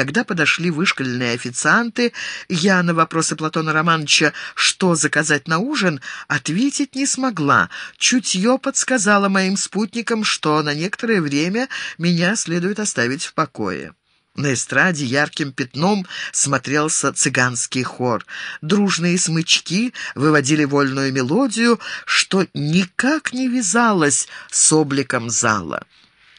Когда подошли вышкаленные официанты, я на вопросы Платона Романовича, что заказать на ужин, ответить не смогла. Чутье подсказало моим спутникам, что на некоторое время меня следует оставить в покое. На эстраде ярким пятном смотрелся цыганский хор. Дружные смычки выводили вольную мелодию, что никак не вязалось с обликом зала.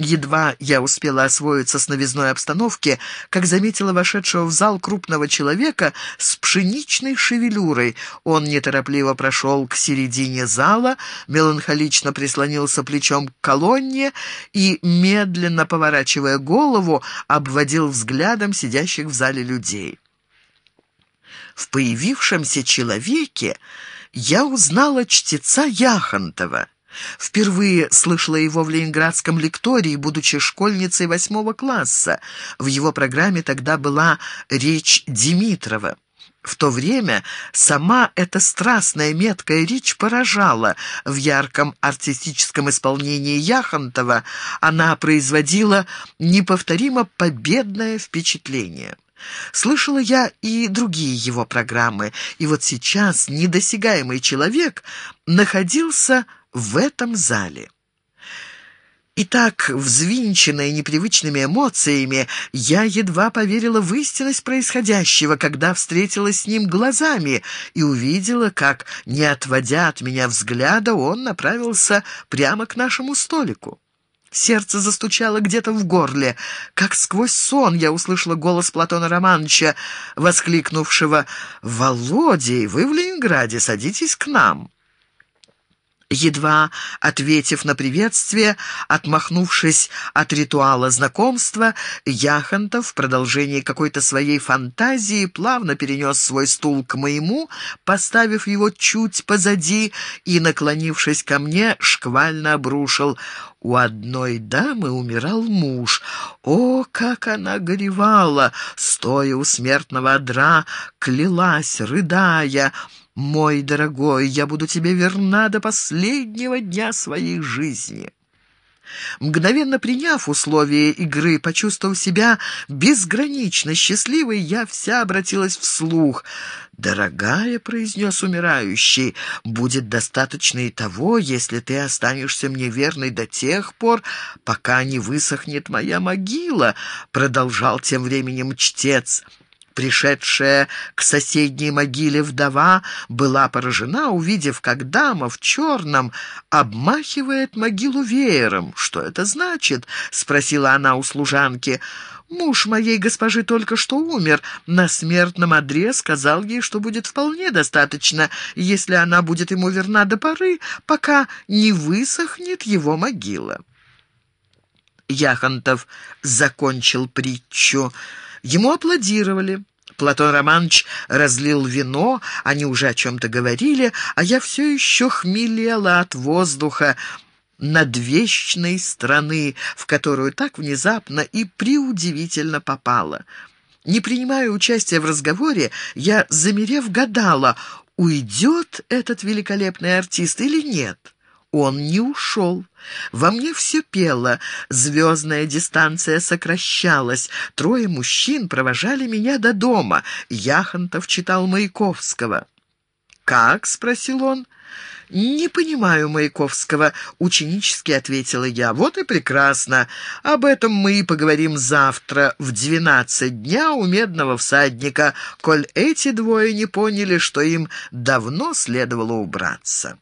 Едва я успела освоиться с новизной обстановки, как заметила вошедшего в зал крупного человека с пшеничной шевелюрой. Он неторопливо прошел к середине зала, меланхолично прислонился плечом к колонне и, медленно поворачивая голову, обводил взглядом сидящих в зале людей. В появившемся человеке я узнала чтеца Яхонтова. Впервые слышала его в ленинградском лектории, будучи школьницей восьмого класса. В его программе тогда была речь Димитрова. В то время сама эта страстная меткая речь поражала. В ярком артистическом исполнении Яхонтова она производила неповторимо победное впечатление. Слышала я и другие его программы, и вот сейчас недосягаемый человек находился в этом зале. Итак, взвинченная непривычными эмоциями, я едва поверила в истинность происходящего, когда встретилась с ним глазами и увидела, как, не отводя от меня взгляда, он направился прямо к нашему столику. Сердце застучало где-то в горле. Как сквозь сон я услышала голос Платона Романовича, воскликнувшего «Володя, вы в Ленинграде, садитесь к нам». Едва ответив на приветствие, отмахнувшись от ритуала знакомства, Яхонтов в продолжении какой-то своей фантазии плавно перенес свой стул к моему, поставив его чуть позади и, наклонившись ко мне, шквально обрушил. У одной дамы умирал муж. О, как она горевала, стоя у смертного одра, клялась, рыдая, «Мой дорогой, я буду тебе верна до последнего дня своей жизни». Мгновенно приняв условия игры, почувствовав себя безгранично счастливой, я вся обратилась вслух. «Дорогая», — произнес умирающий, — «будет достаточно и того, если ты останешься мне верной до тех пор, пока не высохнет моя могила», — продолжал тем временем чтец. Пришедшая к соседней могиле вдова была поражена, увидев, как дама в черном обмахивает могилу веером. «Что это значит?» — спросила она у служанки. «Муж моей госпожи только что умер. На смертном одре сказал ей, что будет вполне достаточно, если она будет ему верна до поры, пока не высохнет его могила». Яхонтов закончил притчу. Ему аплодировали. Платон Романович разлил вино, они уже о чем-то говорили, а я все еще хмелела от воздуха над вечной страны, в которую так внезапно и преудивительно попала. Не принимая участия в разговоре, я, замерев, гадала, уйдет этот великолепный артист или нет. Он не ушел. Во мне все пело, звездная дистанция сокращалась. Трое мужчин провожали меня до дома. Яхонтов читал Маяковского. «Как?» — спросил он. «Не понимаю Маяковского», — ученически ответила я. «Вот и прекрасно. Об этом мы и поговорим завтра в двенадцать дня у медного всадника, коль эти двое не поняли, что им давно следовало убраться».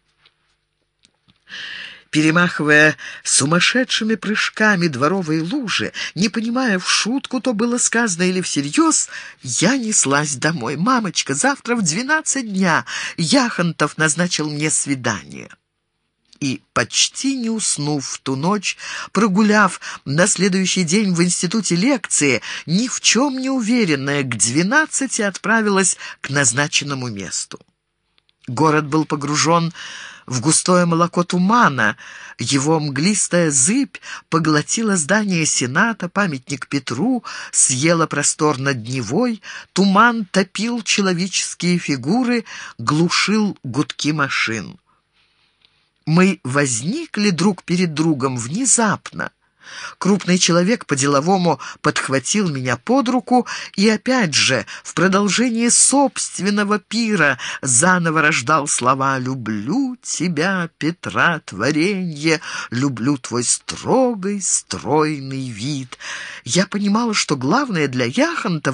Перемахивая сумасшедшими прыжками дворовые лужи, не понимая в шутку, то было сказано или всерьез, я неслась домой. «Мамочка, завтра в двенадцать дня Яхонтов назначил мне свидание» и, почти не уснув в ту ночь, прогуляв на следующий день в институте лекции, ни в чем не уверенная, к двенадцати отправилась к назначенному месту. Город был погружен в густое молоко тумана. Его мглистая зыбь поглотила здание Сената, памятник Петру, съела простор над Невой, туман топил человеческие фигуры, глушил гудки машин. Мы возникли друг перед другом внезапно. Крупный человек по-деловому подхватил меня под руку и опять же в продолжении собственного пира заново рождал слова «Люблю тебя, Петра, творенье, люблю твой строгий, стройный вид». Я понимала, что главное для Яхонтова